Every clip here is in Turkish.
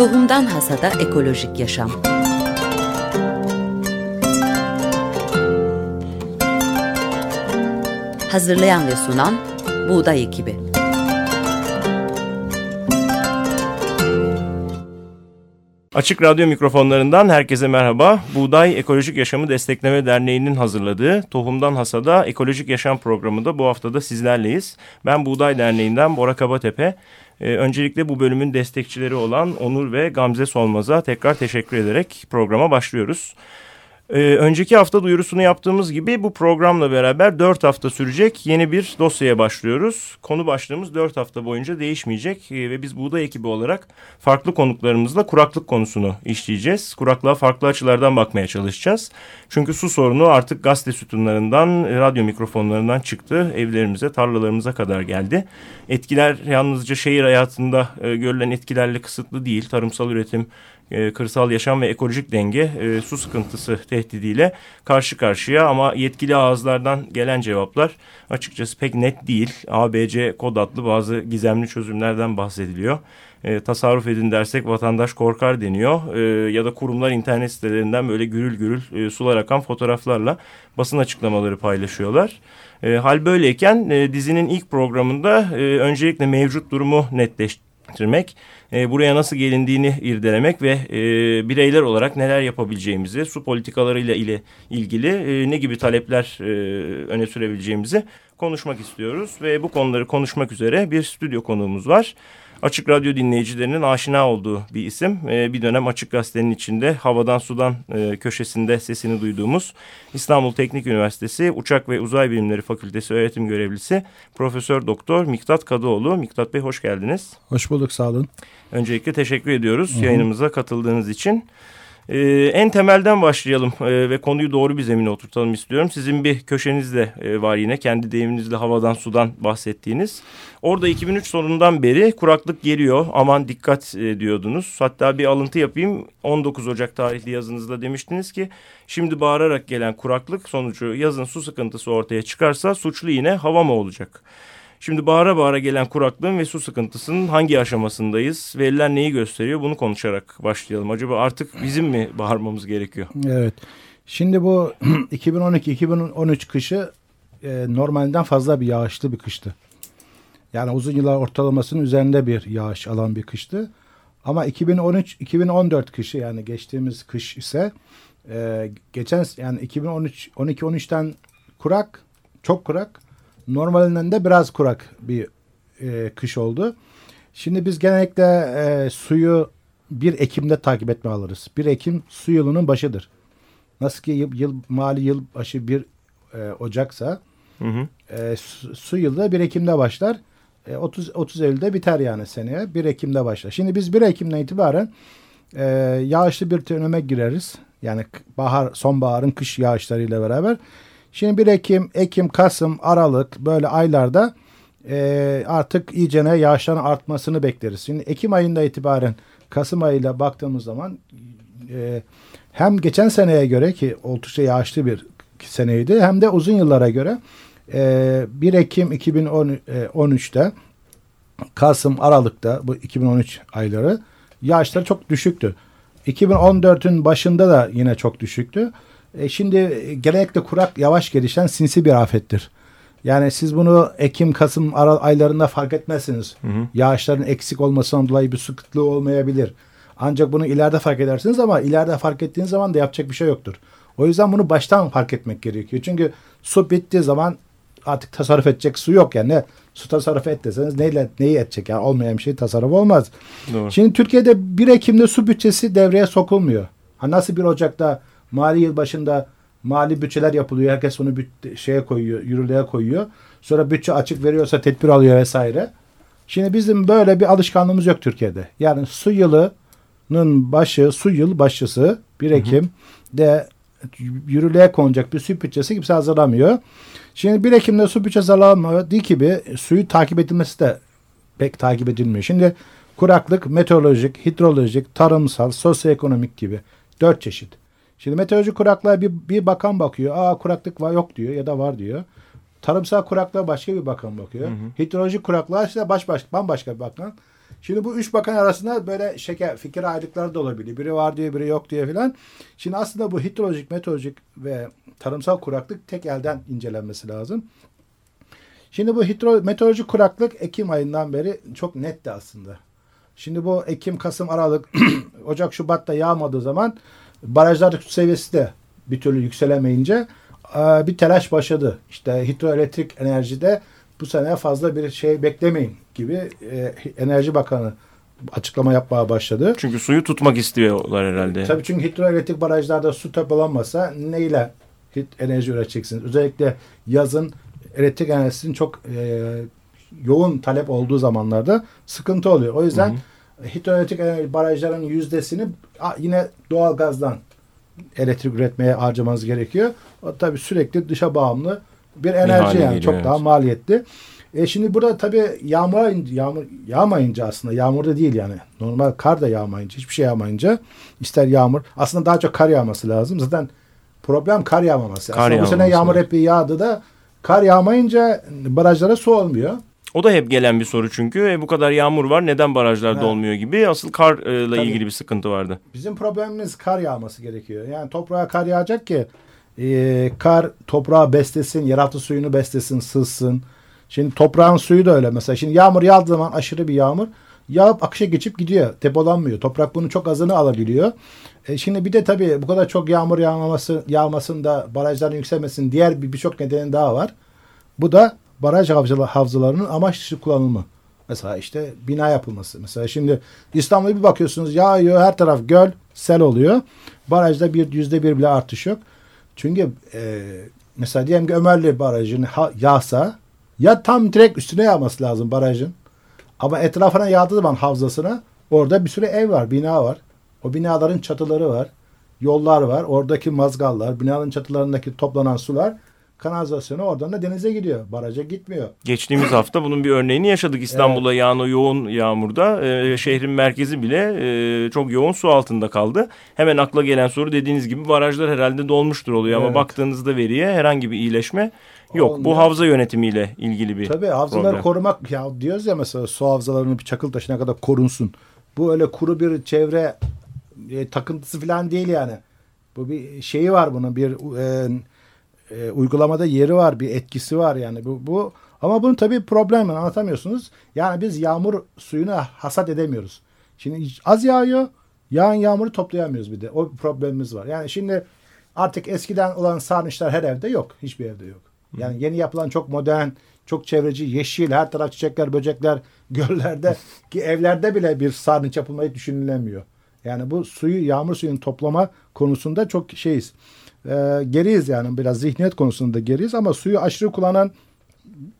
Tohumdan Hasada Ekolojik Yaşam Hazırlayan ve sunan Buğday Ekibi Açık Radyo mikrofonlarından herkese merhaba. Buğday Ekolojik Yaşamı Destekleme Derneği'nin hazırladığı Tohumdan Hasada Ekolojik Yaşam programında bu haftada sizlerleyiz. Ben Buğday Derneği'nden Bora Kabatepe. Ee, öncelikle bu bölümün destekçileri olan Onur ve Gamze Solmaz'a tekrar teşekkür ederek programa başlıyoruz. Ee, önceki hafta duyurusunu yaptığımız gibi bu programla beraber 4 hafta sürecek yeni bir dosyaya başlıyoruz. Konu başlığımız 4 hafta boyunca değişmeyecek ee, ve biz buğday ekibi olarak farklı konuklarımızla kuraklık konusunu işleyeceğiz. Kuraklığa farklı açılardan bakmaya çalışacağız. Çünkü su sorunu artık gazete sütunlarından, radyo mikrofonlarından çıktı. Evlerimize, tarlalarımıza kadar geldi. Etkiler yalnızca şehir hayatında e, görülen etkilerle kısıtlı değil. Tarımsal üretim, e, kırsal yaşam ve ekolojik denge e, su sıkıntısı tehdidiyle karşı karşıya ama yetkili ağızlardan gelen cevaplar açıkçası pek net değil. ABC kod adlı bazı gizemli çözümlerden bahsediliyor. E, tasarruf edin dersek vatandaş korkar deniyor e, ya da kurumlar internet sitelerinden böyle gürül gürül e, sular akan fotoğraflarla basın açıklamaları paylaşıyorlar. E, hal böyleyken e, dizinin ilk programında e, öncelikle mevcut durumu netleştirmek e, buraya nasıl gelindiğini irdelemek ve e, bireyler olarak neler yapabileceğimizi, su politikalarıyla ile ilgili e, ne gibi talepler e, öne sürebileceğimizi konuşmak istiyoruz. Ve bu konuları konuşmak üzere bir stüdyo konuğumuz var. Açık Radyo dinleyicilerinin aşina olduğu bir isim. E, bir dönem Açık Gazete'nin içinde havadan sudan e, köşesinde sesini duyduğumuz İstanbul Teknik Üniversitesi Uçak ve Uzay Bilimleri Fakültesi öğretim görevlisi Profesör Doktor Miktat Kadıoğlu. Miktat Bey hoş geldiniz. Hoş bulduk sağ olun. Öncelikle teşekkür ediyoruz Hı -hı. yayınımıza katıldığınız için. Ee, en temelden başlayalım ee, ve konuyu doğru bir zemine oturtalım istiyorum. Sizin bir köşeniz de e, var yine kendi deyiminizle havadan sudan bahsettiğiniz. Orada 2003 sonundan beri kuraklık geliyor aman dikkat e, diyordunuz. Hatta bir alıntı yapayım 19 Ocak tarihli yazınızda demiştiniz ki şimdi bağırarak gelen kuraklık sonucu yazın su sıkıntısı ortaya çıkarsa suçlu yine hava mı olacak? Şimdi bağıra bağıra gelen kuraklığın ve su sıkıntısının hangi aşamasındayız? Veriler neyi gösteriyor? Bunu konuşarak başlayalım. Acaba artık bizim mi bağırmamız gerekiyor? Evet. Şimdi bu 2012-2013 kışı e, normalden fazla bir yağışlı bir kıştı. Yani uzun yıllar ortalamasının üzerinde bir yağış alan bir kıştı. Ama 2013-2014 kışı yani geçtiğimiz kış ise e, geçen yani 2013 12-13'ten kurak, çok kurak normalinden de biraz kurak bir e, kış oldu. Şimdi biz genellikle e, suyu bir Ekim'de takip etme alırız. Bir Ekim su yılının başıdır. Nasıl ki yıl, yıl mali yıl başı bir e, Ocaksa hı hı. E, su, su yılı bir Ekim'de başlar. E, 30 30 Eylül'de biter yani seneye. Bir Ekim'de başlar. Şimdi biz bir Ekim'den itibaren e, yağışlı bir döneme gireriz. Yani bahar, sonbaharın kış yağışlarıyla beraber. Şimdi 1 Ekim, Ekim, Kasım, Aralık böyle aylarda e, artık iyicene yağışların artmasını bekleriz. Şimdi Ekim ayında itibaren Kasım ayıyla baktığımız zaman e, hem geçen seneye göre ki oldukça yağışlı bir seneydi hem de uzun yıllara göre e, 1 Ekim 2013'te Kasım, Aralık'ta bu 2013 ayları yağışlar çok düşüktü. 2014'ün başında da yine çok düşüktü. E şimdi genellikle kurak yavaş gelişen sinsi bir afettir. Yani siz bunu Ekim, Kasım aylarında fark etmezsiniz. Hı hı. Yağışların eksik olmasından dolayı bir su kıtlığı olmayabilir. Ancak bunu ileride fark edersiniz ama ileride fark ettiğiniz zaman da yapacak bir şey yoktur. O yüzden bunu baştan fark etmek gerekiyor. Çünkü su bittiği zaman artık tasarruf edecek su yok yani. Su tasarruf et deseniz neyle, neyi edecek yani olmayan bir şey tasarruf olmaz. Doğru. Şimdi Türkiye'de 1 Ekim'de su bütçesi devreye sokulmuyor. Ha nasıl 1 Ocak'ta Mali yıl başında mali bütçeler yapılıyor. Herkes onu şeye koyuyor, yürürlüğe koyuyor. Sonra bütçe açık veriyorsa tedbir alıyor vesaire. Şimdi bizim böyle bir alışkanlığımız yok Türkiye'de. Yani su yılının başı, su yıl başısı 1 Ekim de yürürlüğe konacak bir su bütçesi kimse hazırlamıyor. Şimdi 1 Ekim'de su bütçesi hazırlanmadığı gibi suyu takip edilmesi de pek takip edilmiyor. Şimdi kuraklık meteorolojik, hidrolojik, tarımsal, sosyoekonomik gibi dört çeşit. Şimdi meteoroloji kuraklığa bir, bir bakan bakıyor. Aa kuraklık var yok diyor ya da var diyor. Tarımsal kuraklığa başka bir bakan bakıyor. Hı hı. Hidrolojik kuraklığa işte baş baş bambaşka bir bakan. Şimdi bu üç bakan arasında böyle şeker fikir ayrılıkları da olabiliyor. Biri var diyor, biri yok diyor filan. Şimdi aslında bu hidrolojik, meteorolojik ve tarımsal kuraklık tek elden incelenmesi lazım. Şimdi bu hidro, meteorolojik kuraklık Ekim ayından beri çok netti aslında. Şimdi bu Ekim, Kasım, Aralık, Ocak, Şubat'ta yağmadığı zaman barajlar seviyesi de bir türlü yükselemeyince e, bir telaş başladı. İşte hidroelektrik enerjide bu sene fazla bir şey beklemeyin gibi e, Enerji Bakanı açıklama yapmaya başladı. Çünkü suyu tutmak istiyorlar herhalde. Tabii çünkü hidroelektrik barajlarda su depolanmasa neyle enerji üreteceksiniz? Özellikle yazın elektrik enerjisinin çok e, yoğun talep olduğu zamanlarda sıkıntı oluyor. O yüzden hı hı. Hidroelektrik barajların yüzdesini yine doğal gazdan elektrik üretmeye harcamanız gerekiyor. O tabii sürekli dışa bağımlı bir enerji yani geliyor, çok evet. daha maliyetli. E şimdi burada tabii yağmur, yağmur yağmayınca aslında yağmur da değil yani. Normal kar da yağmayınca hiçbir şey yağmayınca ister yağmur aslında daha çok kar yağması lazım. Zaten problem kar yağmaması. Kar aslında bu sene yağmur hep yağdı da kar yağmayınca barajlara su olmuyor. O da hep gelen bir soru çünkü e, bu kadar yağmur var neden barajlar evet. dolmuyor gibi asıl karla Tabii, ilgili bir sıkıntı vardı. Bizim problemimiz kar yağması gerekiyor. Yani toprağa kar yağacak ki e, kar toprağı beslesin, yeraltı suyunu beslesin, sızsın. Şimdi toprağın suyu da öyle mesela. Şimdi yağmur yağdığı zaman aşırı bir yağmur yağıp akışa geçip gidiyor. Depolanmıyor. Toprak bunun çok azını alabiliyor. E şimdi bir de tabii bu kadar çok yağmur yağmaması, yağmasında barajların yükselmesinin diğer bir birçok nedeni daha var. Bu da baraj havzalarının amaç dışı kullanılma. Mesela işte bina yapılması. Mesela şimdi İstanbul'a bir bakıyorsunuz yağıyor her taraf göl, sel oluyor. Barajda bir yüzde bir bile artış yok. Çünkü e, mesela diyelim ki Ömerli Barajı'nın yağsa ya tam direkt üstüne yağması lazım barajın. Ama etrafına yağdığı zaman havzasına orada bir sürü ev var, bina var. O binaların çatıları var. Yollar var. Oradaki mazgallar, binanın çatılarındaki toplanan sular kanalizasyonu oradan da denize gidiyor. Baraja gitmiyor. Geçtiğimiz hafta bunun bir örneğini yaşadık. İstanbul'a evet. yağan o yoğun yağmurda e, şehrin merkezi bile e, çok yoğun su altında kaldı. Hemen akla gelen soru dediğiniz gibi barajlar herhalde dolmuştur oluyor. Evet. Ama baktığınızda veriye herhangi bir iyileşme yok. Olmuyor. Bu havza yönetimiyle ilgili bir Tabii havzaları problem. korumak ya diyoruz ya mesela su havzalarını bir çakıl taşına kadar korunsun. Bu öyle kuru bir çevre e, takıntısı falan değil yani. Bu bir şeyi var bunun bir e, e, uygulamada yeri var, bir etkisi var yani bu bu ama bunun tabii problemi anlatamıyorsunuz. Yani biz yağmur suyunu hasat edemiyoruz. Şimdi az yağıyor, yağan yağmuru toplayamıyoruz bir de. O problemimiz var. Yani şimdi artık eskiden olan sarnıçlar her evde yok. Hiçbir evde yok. Yani yeni yapılan çok modern, çok çevreci, yeşil, her taraf çiçekler, böcekler, göllerde ki evlerde bile bir sarnıç yapılmayı düşünülemiyor. Yani bu suyu, yağmur suyunu toplama konusunda çok şeyiz e, geriyiz yani biraz zihniyet konusunda geriyiz ama suyu aşırı kullanan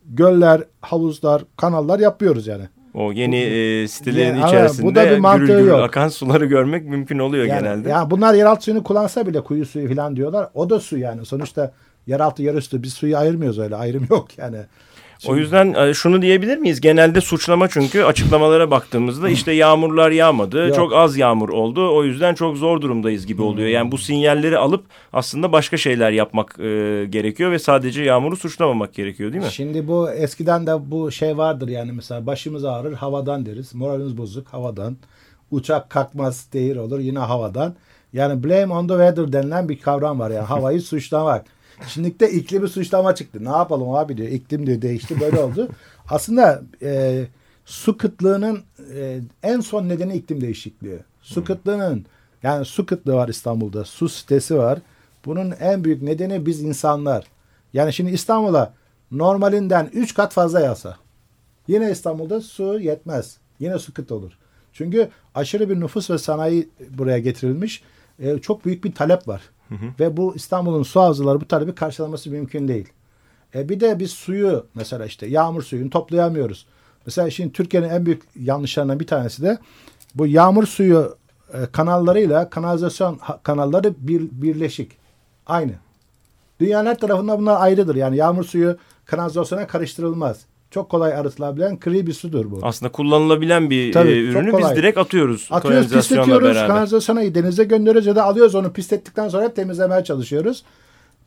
göller, havuzlar, kanallar yapıyoruz yani. O yeni e, sitelerin yani, içerisinde bu da bir gürül gürül yok. akan suları görmek mümkün oluyor yani, genelde. Yani bunlar yeraltı suyunu kullansa bile kuyu suyu falan diyorlar. O da su yani. Sonuçta yeraltı yerüstü biz suyu ayırmıyoruz öyle. Ayrım yok yani. O yüzden e, şunu diyebilir miyiz? Genelde suçlama çünkü açıklamalara baktığımızda işte yağmurlar yağmadı. Yok. Çok az yağmur oldu. O yüzden çok zor durumdayız gibi oluyor. Yani bu sinyalleri alıp aslında başka şeyler yapmak e, gerekiyor ve sadece yağmuru suçlamamak gerekiyor değil mi? Şimdi bu eskiden de bu şey vardır yani mesela başımız ağrır havadan deriz. Moralimiz bozuk havadan. Uçak kalkmaz değil olur yine havadan. Yani blame on the weather denilen bir kavram var yani havayı suçlamak. Şimdi de iklimi suçlama çıktı. Ne yapalım abi diyor. İklim diyor değişti böyle oldu. Aslında e, su kıtlığının e, en son nedeni iklim değişikliği. Su hmm. kıtlığının yani su kıtlığı var İstanbul'da. Su sitesi var. Bunun en büyük nedeni biz insanlar. Yani şimdi İstanbul'a normalinden 3 kat fazla yağsa yine İstanbul'da su yetmez. Yine su kıt olur. Çünkü aşırı bir nüfus ve sanayi buraya getirilmiş. E, çok büyük bir talep var. Hı. Ve bu İstanbul'un su havzaları bu talebi karşılaması mümkün değil. E bir de biz suyu mesela işte yağmur suyunu toplayamıyoruz. Mesela şimdi Türkiye'nin en büyük yanlışlarından bir tanesi de bu yağmur suyu e, kanallarıyla kanalizasyon kanalları bir, birleşik. Aynı. Dünyanın her tarafında bunlar ayrıdır. Yani yağmur suyu kanalizasyona karıştırılmaz çok kolay arıtılabilen kri bir sudur bu. Aslında kullanılabilen bir Tabii, e, ürünü biz direkt atıyoruz. Atıyoruz, pisletiyoruz, kanalizasyona denize gönderiyoruz ya da alıyoruz onu pislettikten sonra hep temizlemeye çalışıyoruz.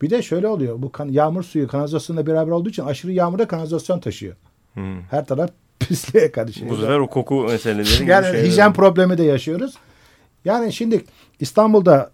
Bir de şöyle oluyor. Bu kan, yağmur suyu kanalizasyonla beraber olduğu için aşırı yağmurda kanalizasyon taşıyor. Hmm. Her taraf pisliğe karışıyor. Bu sefer o koku meseleleri yani şeyler. hijyen problemi de yaşıyoruz. Yani şimdi İstanbul'da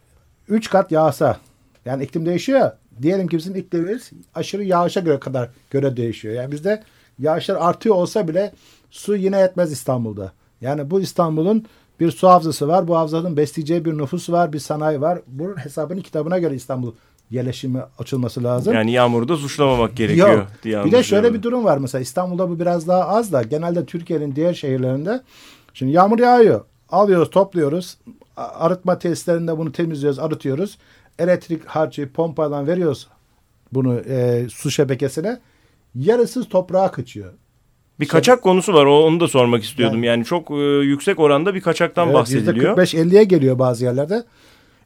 3 kat yağsa yani iklim değişiyor. Diyelim ki bizim iklimimiz aşırı yağışa göre kadar göre değişiyor. Yani bizde yağışlar artıyor olsa bile su yine yetmez İstanbul'da. Yani bu İstanbul'un bir su havzası var. Bu havzanın besleyeceği bir nüfus var, bir sanayi var. Bunun hesabını kitabına göre İstanbul yerleşimi açılması lazım. Yani yağmuru da suçlamamak gerekiyor. Yok. diye Bir de şöyle anlaşıyorum. bir durum var mesela İstanbul'da bu biraz daha az da genelde Türkiye'nin diğer şehirlerinde şimdi yağmur yağıyor. Alıyoruz, topluyoruz. Arıtma tesislerinde bunu temizliyoruz, arıtıyoruz. Elektrik harcı pompadan veriyoruz bunu e, su şebekesine. Yarısı toprağa kaçıyor. Bir kaçak konusu var. Onu da sormak istiyordum. Yani, çok e, yüksek oranda bir kaçaktan Evet, bahsediliyor. %45-50'ye geliyor bazı yerlerde.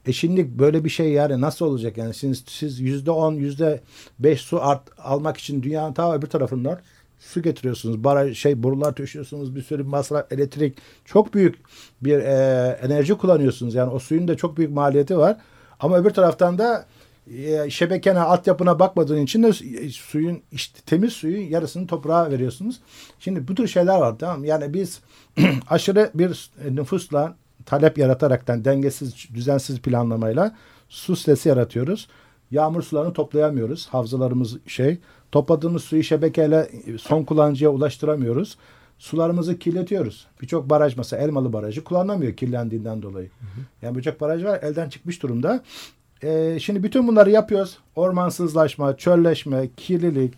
E şimdi böyle bir şey yani nasıl olacak yani siz, siz %10, %5 su art, almak için dünyanın ta öbür tarafından su getiriyorsunuz. Baraj, şey borular taşıyorsunuz bir sürü masraf, elektrik çok büyük bir e, enerji kullanıyorsunuz. Yani o suyun da çok büyük maliyeti var. Ama öbür taraftan da şebekene, altyapına bakmadığın için de e, suyun işte temiz suyun yarısını toprağa veriyorsunuz. Şimdi bu tür şeyler var tamam mı? Yani biz aşırı bir nüfusla talep yarataraktan dengesiz, düzensiz planlamayla su stresi yaratıyoruz. Yağmur sularını toplayamıyoruz. Havzalarımız şey. Topladığımız suyu şebekeyle son kullanıcıya ulaştıramıyoruz. Sularımızı kirletiyoruz. Birçok baraj mesela Elmalı Barajı kullanılamıyor kirlendiğinden dolayı. Yani birçok baraj var elden çıkmış durumda. Ee, şimdi bütün bunları yapıyoruz. Ormansızlaşma, çölleşme, kirlilik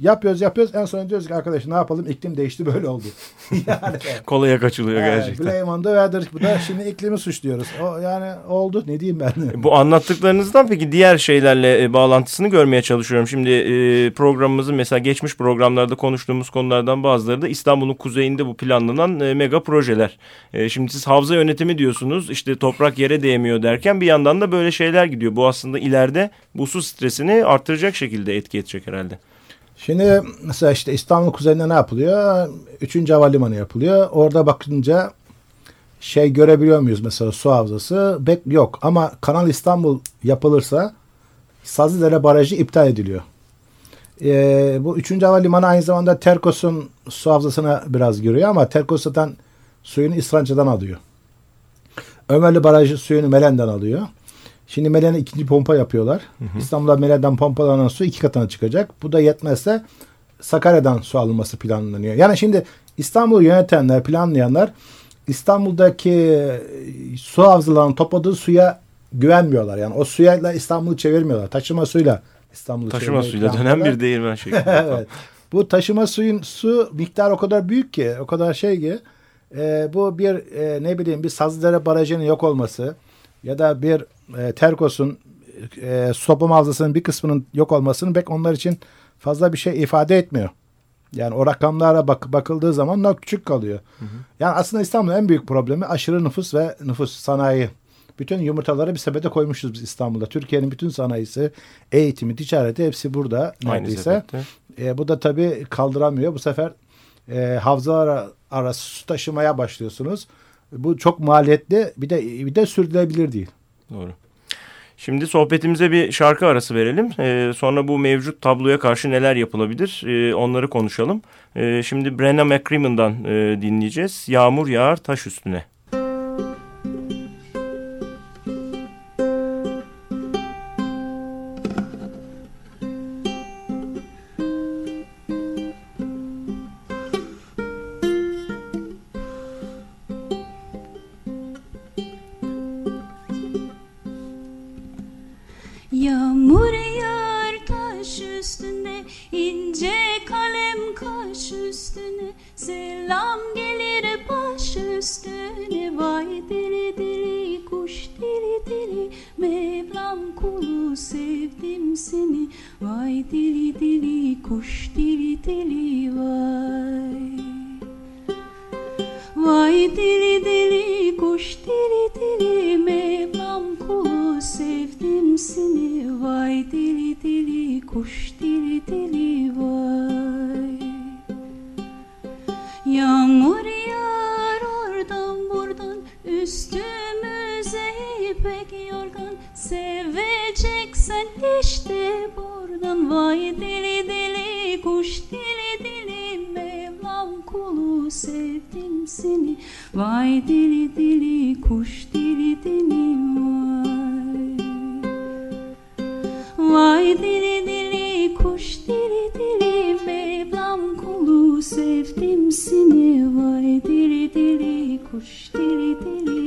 yapıyoruz yapıyoruz. En son diyoruz ki arkadaş ne yapalım iklim değişti böyle oldu. yani Kolaya kaçılıyor Evet, gerçekten. Blame on the weather. Bu da şimdi iklimi suçluyoruz. O yani oldu. Ne diyeyim ben? Bu anlattıklarınızdan peki diğer şeylerle e, bağlantısını görmeye çalışıyorum. Şimdi e, programımızın mesela geçmiş programlarda konuştuğumuz konulardan bazıları da İstanbul'un kuzeyinde bu planlanan e, mega projeler. E, şimdi siz havza yönetimi diyorsunuz işte toprak yere değmiyor derken bir yandan da böyle şeyler gidiyor. Bu aslında ileride bu su stresini arttıracak şekilde etki edecek herhalde. Şimdi mesela işte İstanbul kuzeyinde ne yapılıyor? Üçüncü havalimanı yapılıyor. Orada bakınca şey görebiliyor muyuz mesela su havzası? Bek yok ama Kanal İstanbul yapılırsa Sazlıdere Barajı iptal ediliyor. Ee, bu üçüncü havalimanı aynı zamanda Terkos'un su havzasına biraz giriyor ama Terkos zaten suyunu İsranca'dan alıyor. Ömerli Barajı suyunu Melen'den alıyor. Şimdi Melen'e ikinci pompa yapıyorlar. İstanbul'a Melen'den pompalanan su iki katına çıkacak. Bu da yetmezse Sakarya'dan su alınması planlanıyor. Yani şimdi İstanbul'u yönetenler, planlayanlar İstanbul'daki e, su havzalarının topladığı suya güvenmiyorlar. Yani o suyla İstanbul'u çevirmiyorlar. Taşıma suyla İstanbul'u Taşıma suyla planlıyorlar. bir değirmen şeklinde. evet. Bu taşıma suyun su miktarı o kadar büyük ki, o kadar şey ki e, bu bir e, ne bileyim bir Sazlıdere Barajı'nın yok olması ya da bir e, Terkos'un e, su toplama havzasının bir kısmının yok olmasının pek onlar için fazla bir şey ifade etmiyor. Yani o rakamlara bak, bakıldığı zaman daha küçük kalıyor. Yani aslında İstanbul'un en büyük problemi aşırı nüfus ve nüfus sanayi. Bütün yumurtaları bir sepete koymuşuz biz İstanbul'da. Türkiye'nin bütün sanayisi, eğitimi, ticareti hepsi burada neredeyse. E, bu da tabii kaldıramıyor. Bu sefer e, havzalar arası su taşımaya başlıyorsunuz. Bu çok maliyetli bir de bir de sürdürülebilir değil. Doğru. Şimdi sohbetimize bir şarkı arası verelim. Ee, sonra bu mevcut tabloya karşı neler yapılabilir ee, onları konuşalım. Ee, şimdi Brenna McCrimmon'dan e, dinleyeceğiz. Yağmur yağar taş üstüne. Yağmur yağar taş üstüne ince kalem kaş üstüne. Selam gelir baş üstüne vay deli deli kuş deli deli. Mevlam kulu sevdim seni. Vay deli deli kuş Seveceksen işte buradan Vay deli deli kuş deli deli Mevlam kulu seni. Vay dili dili kuş dili dili vay. Vay dili dili kuş dili dili Mevlam kulu sevdim seni. Vay dili dili kuş dili dili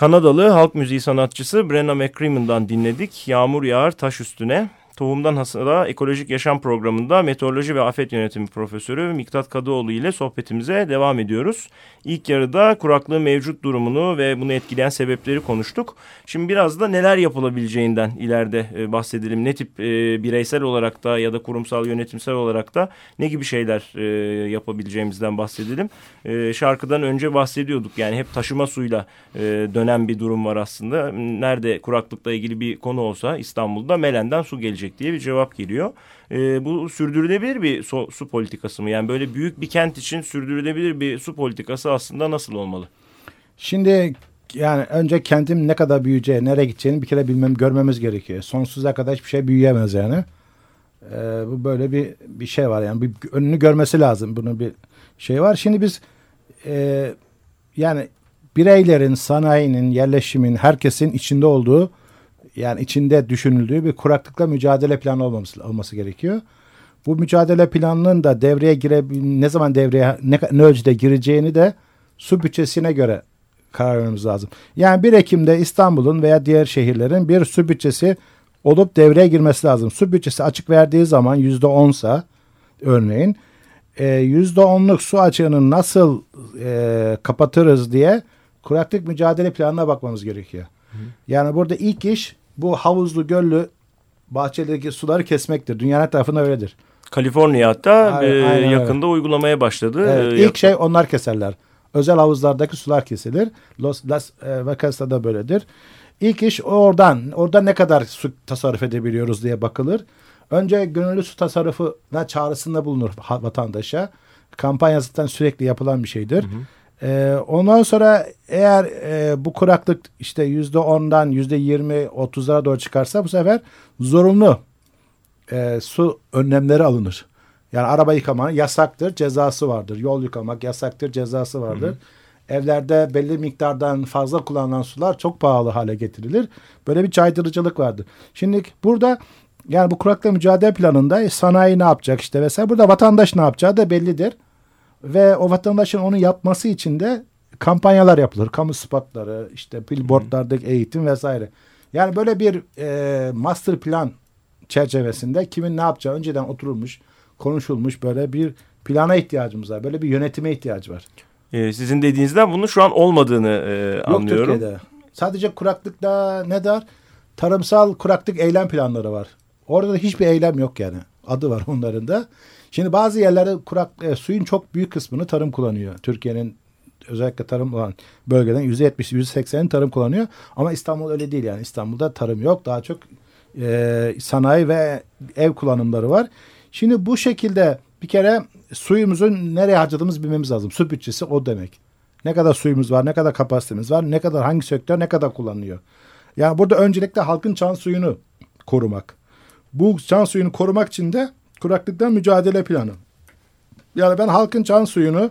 Kanadalı halk müziği sanatçısı Brenna McCrimmon'dan dinledik. Yağmur yağar taş üstüne. Tohumdan Hasada Ekolojik Yaşam Programı'nda Meteoroloji ve Afet Yönetimi Profesörü Miktat Kadıoğlu ile sohbetimize devam ediyoruz. İlk yarıda kuraklığın mevcut durumunu ve bunu etkileyen sebepleri konuştuk. Şimdi biraz da neler yapılabileceğinden ileride e, bahsedelim. Ne tip e, bireysel olarak da ya da kurumsal yönetimsel olarak da ne gibi şeyler e, yapabileceğimizden bahsedelim. Şarkıdan önce bahsediyorduk yani hep taşıma suyla dönen bir durum var aslında. Nerede kuraklıkla ilgili bir konu olsa İstanbul'da Melen'den su gelecek diye bir cevap geliyor. E, bu sürdürülebilir bir su, su politikası mı? Yani böyle büyük bir kent için sürdürülebilir bir su politikası aslında nasıl olmalı? Şimdi yani önce kentin ne kadar büyüyeceği, nereye gideceğini bir kere bilmem, görmemiz gerekiyor. Sonsuza kadar hiçbir şey büyüyemez yani. Ee, bu böyle bir bir şey var yani bir önünü görmesi lazım. Bunun bir şey var. Şimdi biz e, yani bireylerin, sanayinin, yerleşimin, herkesin içinde olduğu yani içinde düşünüldüğü bir kuraklıkla mücadele planı olması, olması gerekiyor. Bu mücadele planının da devreye gire ne zaman devreye ne, ne ölçüde gireceğini de su bütçesine göre karar vermemiz lazım. Yani 1 Ekim'de İstanbul'un veya diğer şehirlerin bir su bütçesi olup devreye girmesi lazım. Su bütçesi açık verdiği zaman yüzde onsa örneğin yüzde onluk su açığını nasıl e, kapatırız diye kuraklık mücadele planına bakmamız gerekiyor. Hı. Yani burada ilk iş bu havuzlu, göllü, bahçedeki suları kesmektir. Dünyanın tarafında öyledir. Kaliforniya hatta aynen, aynen, yakında öyle. uygulamaya başladı. Evet, ilk şey onlar keserler. Özel havuzlardaki sular kesilir. Los Las Vegas'ta da böyledir. İlk iş oradan, orada ne kadar su tasarruf edebiliyoruz diye bakılır. Önce gönüllü su tasarrufuna çağrısında bulunur vatandaşa. Kampanya zaten sürekli yapılan bir şeydir. Hı hı. Ee, ondan sonra eğer e, bu kuraklık işte yüzde ondan yüzde yirmi otuzlara doğru çıkarsa bu sefer zorunlu e, su önlemleri alınır. Yani araba yıkamanın yasaktır, cezası vardır. Yol yıkamak yasaktır, cezası vardır. Hı hı. Evlerde belli miktardan fazla kullanılan sular çok pahalı hale getirilir. Böyle bir caydırıcılık vardır. Şimdi burada yani bu kuraklıkla mücadele planında sanayi ne yapacak işte vesaire. Burada vatandaş ne yapacağı da bellidir. Ve o vatandaşın onu yapması için de kampanyalar yapılır. Kamu spotları, işte billboardlardaki eğitim vesaire. Yani böyle bir e, master plan çerçevesinde kimin ne yapacağı önceden oturulmuş, konuşulmuş böyle bir plana ihtiyacımız var. Böyle bir yönetime ihtiyacı var. E, sizin dediğinizden bunun şu an olmadığını e, Yok anlıyorum. Türkiye'de. Sadece kuraklıkta ne der? Tarımsal kuraklık eylem planları var. Orada da hiçbir eylem yok yani. Adı var onların da. Şimdi bazı yerlerde kurak e, suyun çok büyük kısmını tarım kullanıyor. Türkiye'nin özellikle tarım olan bölgeden %70 %80'in tarım kullanıyor. Ama İstanbul öyle değil yani. İstanbul'da tarım yok. Daha çok e, sanayi ve ev kullanımları var. Şimdi bu şekilde bir kere suyumuzu nereye harcadığımızı bilmemiz lazım. Su bütçesi o demek. Ne kadar suyumuz var, ne kadar kapasitemiz var, ne kadar hangi sektör ne kadar kullanılıyor. Yani burada öncelikle halkın çan suyunu korumak. Bu çan suyunu korumak için de kuraklıktan mücadele planı. Yani ben halkın çan suyunu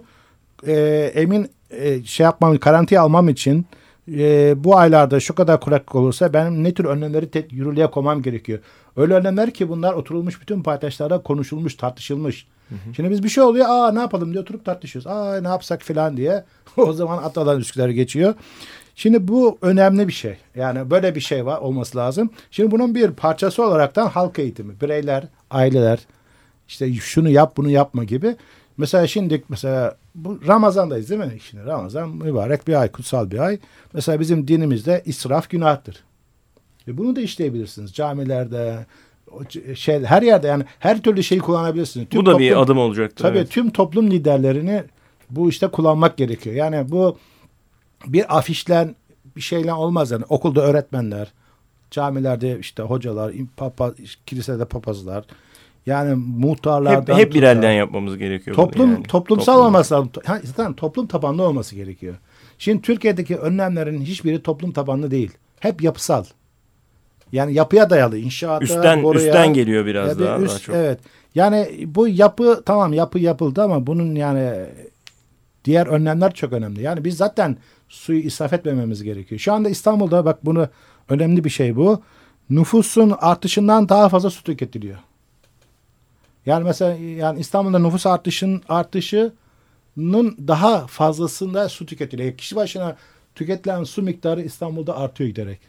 e, emin e, şey yapmam, karantiye almam için e, bu aylarda şu kadar kuraklık olursa benim ne tür önlemleri tek yürürlüğe koymam gerekiyor. Öyle önlemler ki bunlar oturulmuş bütün paytaşlarda konuşulmuş, tartışılmış. Şimdi biz bir şey oluyor, aa ne yapalım diye oturup tartışıyoruz. Aa ne yapsak filan diye. o zaman atalan üsküler geçiyor. Şimdi bu önemli bir şey. Yani böyle bir şey var olması lazım. Şimdi bunun bir parçası olaraktan halk eğitimi, bireyler, aileler işte şunu yap bunu yapma gibi. Mesela şimdi mesela bu Ramazan'dayız değil mi? Şimdi Ramazan mübarek bir ay, kutsal bir ay. Mesela bizim dinimizde israf günahtır. E bunu da işleyebilirsiniz. Camilerde, şey her yerde yani her türlü şeyi kullanabilirsiniz. Bu da bir adım olacaktır. Tabii evet. tüm toplum liderlerini bu işte kullanmak gerekiyor. Yani bu bir afişlen bir şeyle olmaz yani. Okulda öğretmenler, camilerde işte hocalar, papa, kilisede papazlar, yani Hep, muhtarlardan hep bir tutar. elden yapmamız gerekiyor. Toplum yani. toplumsal Toplum. olması lazım. Ha, zaten toplum tabanlı olması gerekiyor. Şimdi Türkiye'deki önlemlerin hiçbiri toplum tabanlı değil. Hep yapısal. Yani yapıya dayalı inşaata, Üstten, boruya, üstten geliyor biraz bir daha, üst- daha çok. Evet. Yani bu yapı tamam yapı yapıldı ama bunun yani diğer önlemler çok önemli. Yani biz zaten suyu israf etmememiz gerekiyor. Şu anda İstanbul'da bak bunu önemli bir şey bu. Nüfusun artışından daha fazla su tüketiliyor. Yani mesela yani İstanbul'da nüfus artışın artışının daha fazlasında su tüketiliyor. Kişi başına tüketilen su miktarı İstanbul'da artıyor giderek.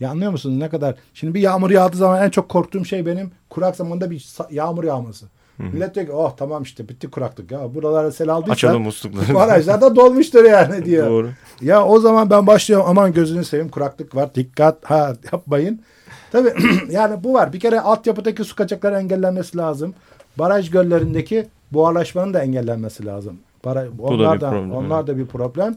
Ya anlıyor musunuz ne kadar? Şimdi bir yağmur yağdığı zaman en çok korktuğum şey benim kurak zamanda bir yağmur yağması. Millet diyor ki oh tamam işte bitti kuraklık ya. Buralara sel aldıysa Açalım muslukları. barajlar da dolmuştur yani diyor. Doğru. Ya o zaman ben başlıyorum aman gözünü seveyim kuraklık var dikkat ha yapmayın. Tabii yani bu var. Bir kere altyapıdaki su kaçakları engellenmesi lazım. Baraj göllerindeki buharlaşmanın da engellenmesi lazım. Bara, onlar bir da, problem, onlar da bir problem.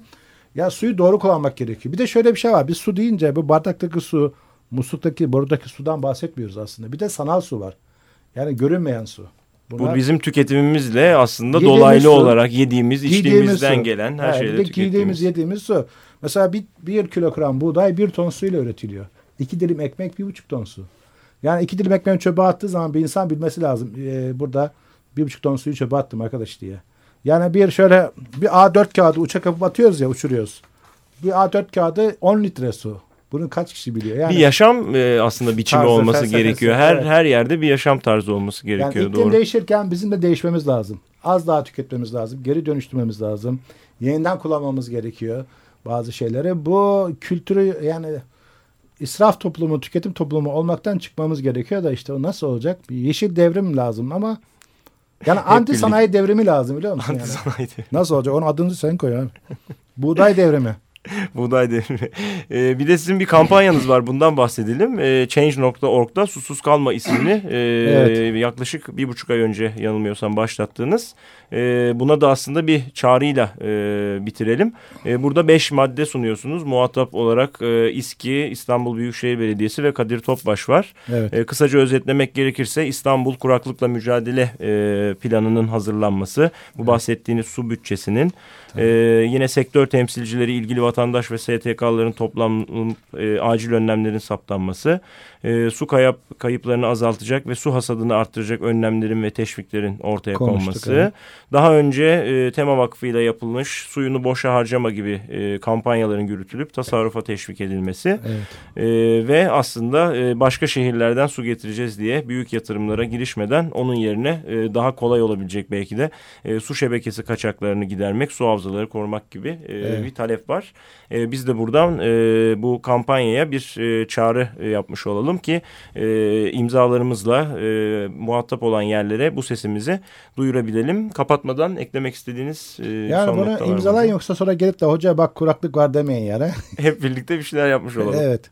Ya suyu doğru kullanmak gerekiyor. Bir de şöyle bir şey var. Biz su deyince bu bardaktaki su, musluktaki, borudaki sudan bahsetmiyoruz aslında. Bir de sanal su var. Yani görünmeyen su. Bu Bunlar- bizim tüketimimizle aslında dolaylı su, olarak yediğimiz, içtiğimizden su. gelen her Evet, şeyle tükettiğimiz. giydiğimiz, yediğimiz su. Mesela bir, bir kilogram buğday bir ton suyla üretiliyor. İki dilim ekmek bir buçuk ton su. Yani iki dilim ekmeği çöpe attığı zaman bir insan bilmesi lazım. Ee, burada bir buçuk ton suyu çöpe attım arkadaş diye. Yani bir şöyle bir A4 kağıdı uçak yapıp atıyoruz ya uçuruyoruz. Bir A4 kağıdı 10 litre su. Bunu kaç kişi biliyor? Yani, Bir yaşam e, aslında biçimi Tarzı, olması gerekiyor. Her evet. her yerde bir yaşam tarzı olması yani gerekiyor. iklim doğru. değişirken bizim de değişmemiz lazım. Az daha tüketmemiz lazım. Geri dönüştürmemiz lazım. Yeniden kullanmamız gerekiyor bazı şeyleri. Bu kültürü yani israf toplumu, tüketim toplumu olmaktan çıkmamız gerekiyor da işte o nasıl olacak? Bir yeşil devrim lazım ama yani anti sanayi devrimi lazım biliyor musun? yani? Antisanayide. Nasıl olacak? Onun adını sen koy abi. Buğday devrimi. Buğday devrimi. Ee, bir de sizin bir kampanyanız var. Bundan bahsedelim. Ee, Change.org'da Susuz Kalma isimli e, Evet. yaklaşık bir buçuk ay önce yanılmıyorsam başlattığınız. E, buna da aslında bir çağrıyla e, bitirelim. E, burada beş madde sunuyorsunuz. Muhatap olarak e, İSKİ, İstanbul Büyükşehir Belediyesi ve Kadir Topbaş var. Evet. E, kısaca özetlemek gerekirse İstanbul Kuraklıkla Mücadele e, Planı'nın hazırlanması, bu bahsettiğiniz su bütçesinin, e, yine sektör temsilcileri, ilgili vatandaş ve STK'ların toplam e, acil önlemlerin saptanması, e, su kayıp, kayıplarını azaltacak ve su hasadını arttıracak önlemlerin ve teşviklerin ortaya Konuştuk, konması, evet. daha önce e, Tema Vakfı ile yapılmış suyunu boşa harcama gibi e, kampanyaların yürütülüp tasarrufa teşvik edilmesi, Evet. ee, ve aslında e, başka şehirlerden su getireceğiz diye büyük yatırımlara girişmeden onun yerine e, daha kolay olabilecek belki de e, su şebekesi kaçaklarını gidermek, su havzaları korumak gibi e, Evet. bir talep var. E, biz de buradan e, bu kampanyaya bir e, çağrı e, yapmış olalım. Olalım ki e, imzalarımızla e, muhatap olan yerlere bu sesimizi duyurabilelim. Kapatmadan eklemek istediğiniz e, Yani son bunu noktalar imzalayın var. yoksa sonra gelip de hoca bak kuraklık var demeyin yani. Hep birlikte bir şeyler yapmış olalım. evet.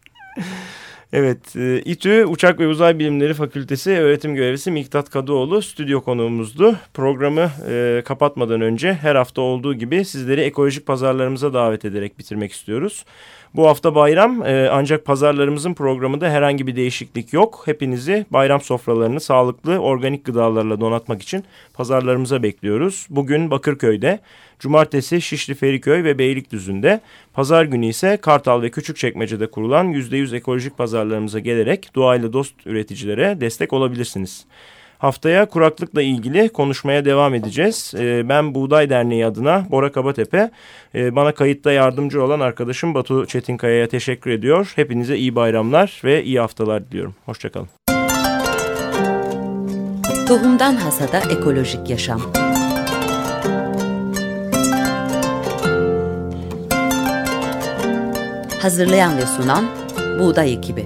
Evet, e, İTÜ Uçak ve Uzay Bilimleri Fakültesi öğretim görevlisi Miktat Kadıoğlu stüdyo konuğumuzdu. Programı e, kapatmadan önce her hafta olduğu gibi sizleri ekolojik pazarlarımıza davet ederek bitirmek istiyoruz. Bu hafta bayram e, ancak pazarlarımızın programında herhangi bir değişiklik yok. Hepinizi bayram sofralarını sağlıklı organik gıdalarla donatmak için pazarlarımıza bekliyoruz. Bugün Bakırköy'de, cumartesi Şişli Feriköy ve Beylikdüzü'nde, pazar günü ise Kartal ve Küçükçekmece'de kurulan %100 ekolojik pazarlarımıza gelerek doğayla dost üreticilere destek olabilirsiniz. Haftaya kuraklıkla ilgili konuşmaya devam edeceğiz. Ee, ben Buğday Derneği adına Bora Kabatepe, e, bana kayıtta yardımcı olan arkadaşım Batu Çetinkaya'ya teşekkür ediyor. Hepinize iyi bayramlar ve iyi haftalar diliyorum. Hoşçakalın. Tohumdan Hasada Ekolojik Yaşam Hazırlayan ve sunan Buğday Ekibi